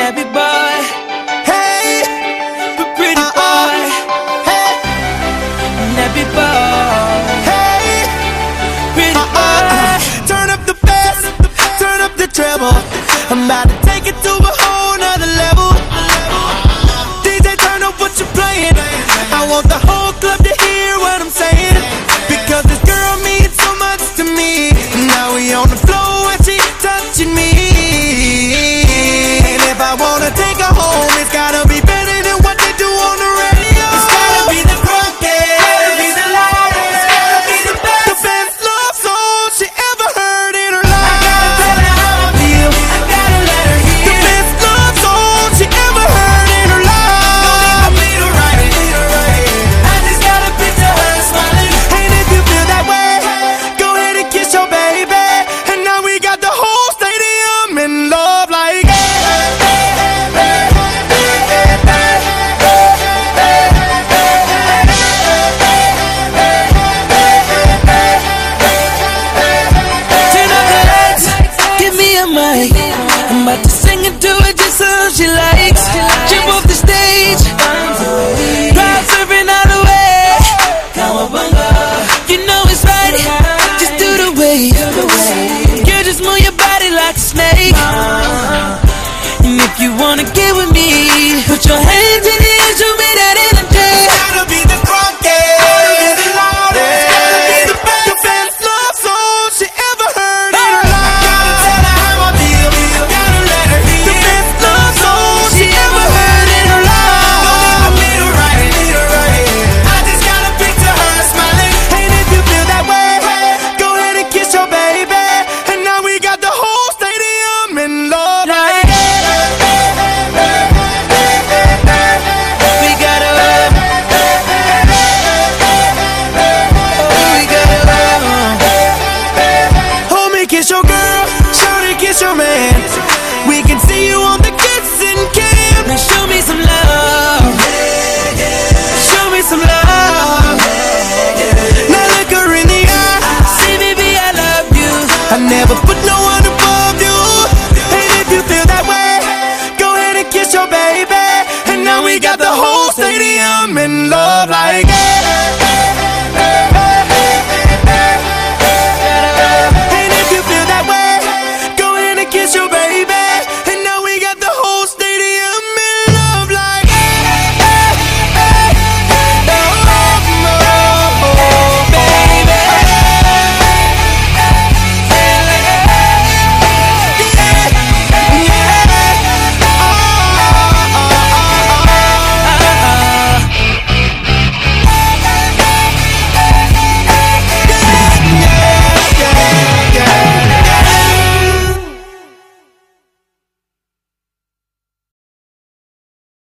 every boy. Hey, but pretty uh -uh. boy. Hey, every boy. Hey, pretty uh boy. Turn up the bass, turn up the treble. mic. I'm about to sing it to her just so she likes. Jump off the stage. Crowd surfing all the way. You know it's right. Just do the wave. Girl, just move your body like a snake. And if you wanna get with me, put your hands in In love like